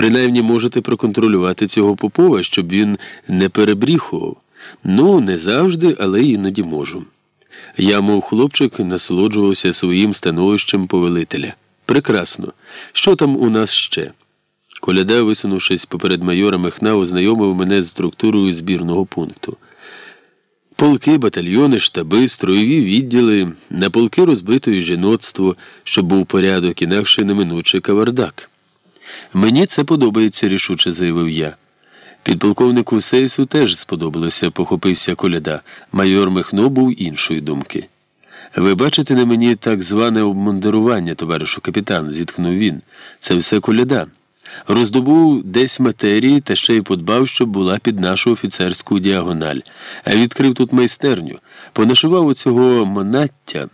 Принаймні можете проконтролювати цього Попова, щоб він не перебріхував. Ну, не завжди, але іноді можу. Я, мов хлопчик, насолоджувався своїм становищем повелителя. Прекрасно. Що там у нас ще? Коляда, висунувшись поперед майора Мехна, ознайомив мене з структурою збірного пункту. Полки, батальйони, штаби, строєві відділи, на полки розбито і жіноцтво, щоб був порядок, інакше неминучий кавардак. Мені це подобається, рішуче заявив я. Підполковнику Сейсу теж сподобалося, похопився коляда. Майор Михно був іншої думки. Ви бачите на мені так зване обмундирування, товаришу капітан, зітхнув він. Це все коляда. Роздобув десь матерії та ще й подбав, щоб була під нашу офіцерську діагональ, а відкрив тут майстерню, понашивав у цього монаття.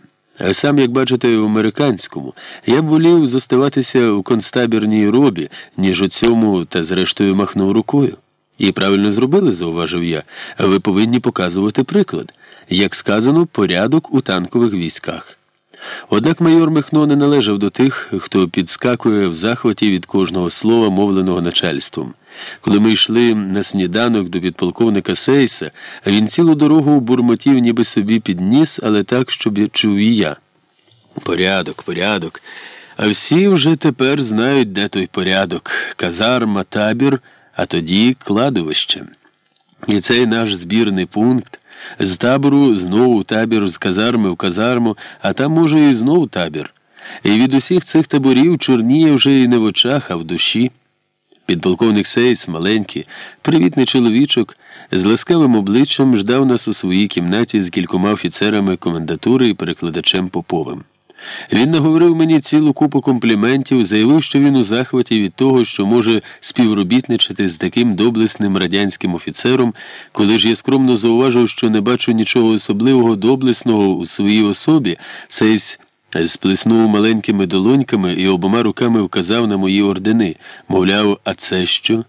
Сам, як бачите, в американському, я б волів зоставатися у концтабірній робі, ніж у цьому, та зрештою махнув рукою. І правильно зробили, зауважив я, ви повинні показувати приклад, як сказано, порядок у танкових військах. Однак майор Михно не належав до тих, хто підскакує в захваті від кожного слова, мовленого начальством. Коли ми йшли на сніданок до підполковника Сейса, він цілу дорогу бурмотів, ніби собі підніс, але так, щоб чув і я. Порядок, порядок. А всі вже тепер знають, де той порядок казарма, табір, а тоді кладовище. І цей наш збірний пункт. З табору знову табір, з казарми в казарму, а там, може, і знову табір. І від усіх цих таборів чорніє вже і не в очах, а в душі. Підполковник Сейс, маленький, привітний чоловічок, з ласкавим обличчям ждав нас у своїй кімнаті з кількома офіцерами комендатури і перекладачем Поповим. Він наговорив мені цілу купу компліментів, заявив, що він у захваті від того, що може співробітничати з таким доблесним радянським офіцером, коли ж я скромно зауважив, що не бачу нічого особливого доблесного у своїй особі, цей сплеснув маленькими долоньками і обома руками вказав на мої ордени, мовляв, а це що?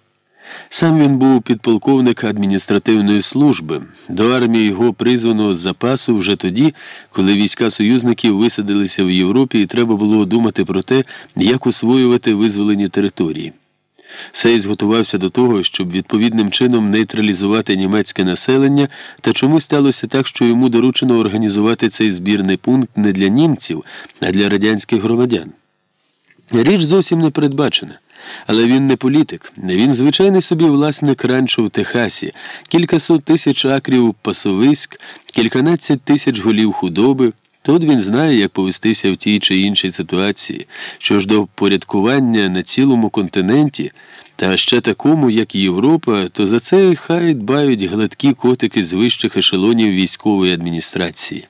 Сам він був підполковник адміністративної служби. До армії його призвано з запасу вже тоді, коли війська союзників висадилися в Європі і треба було думати про те, як освоювати визволені території. Сейс готувався до того, щоб відповідним чином нейтралізувати німецьке населення, та чомусь сталося так, що йому доручено організувати цей збірний пункт не для німців, а для радянських громадян. Річ зовсім не передбачена. Але він не політик, він звичайний собі власник ранчо в Техасі, кількасот тисяч акрів пасовиськ, кільканадцять тисяч голів худоби. Тут він знає, як повестися в тій чи іншій ситуації, що ж до порядкування на цілому континенті, та ще такому, як Європа, то за це хай дбають гладкі котики з вищих ешелонів військової адміністрації.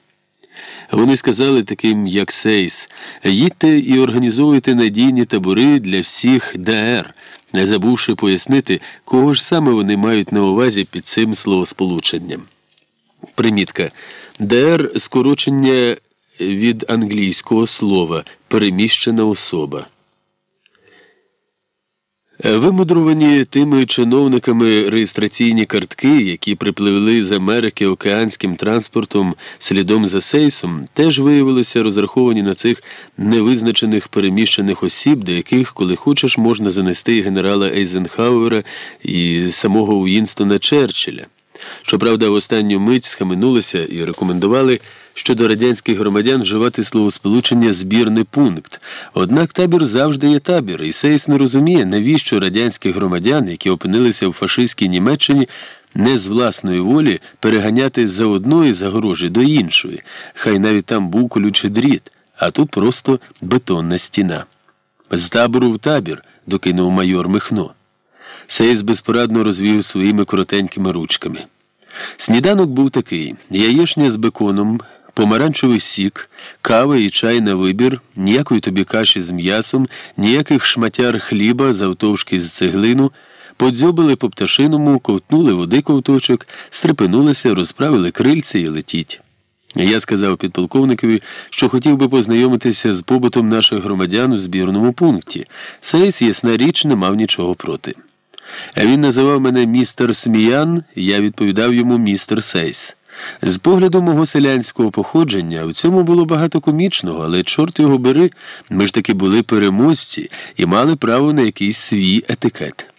Вони сказали таким, як Сейс, їдьте і організовуйте надійні табори для всіх ДР, не забувши пояснити, кого ж саме вони мають на увазі під цим словосполученням. Примітка. ДР скорочення від англійського слова переміщена особа. Вимудрувані тими чиновниками реєстраційні картки, які припливли з Америки океанським транспортом слідом за сейсом, теж виявилися розраховані на цих невизначених переміщених осіб, до яких, коли хочеш, можна занести і генерала Ейзенхауера і самого Уінстона Черчилля. Щоправда, в останню мить схаменулися і рекомендували щодо радянських громадян вживати словосполучення збірний пункт. Однак табір завжди є табір, і Сейс не розуміє, навіщо радянських громадян, які опинилися в фашистській Німеччині, не з власної волі переганяти за одної загорожі до іншої, хай навіть там був колючий дріт, а тут просто бетонна стіна. З табору в табір, докинув майор Михно. Сейс безпорадно розвів своїми коротенькими ручками. Сніданок був такий: яєшня з беконом, помаранчевий сік, кава і чай на вибір, ніякої тобі каші з м'ясом, ніяких шматяр хліба завтовшки з цеглину, подзьобили по пташиному, ковтнули води ковточок, стрепенулися, розправили крильця і летіть. Я сказав підполковникові, що хотів би познайомитися з побутом наших громадян у збірному пункті. Сейс, ясна річ, не мав нічого проти. Він називав мене містер Сміян, я відповідав йому містер Сейс. З погляду мого селянського походження у цьому було багато комічного, але чорт його бери, ми ж таки були переможці і мали право на якийсь свій етикет.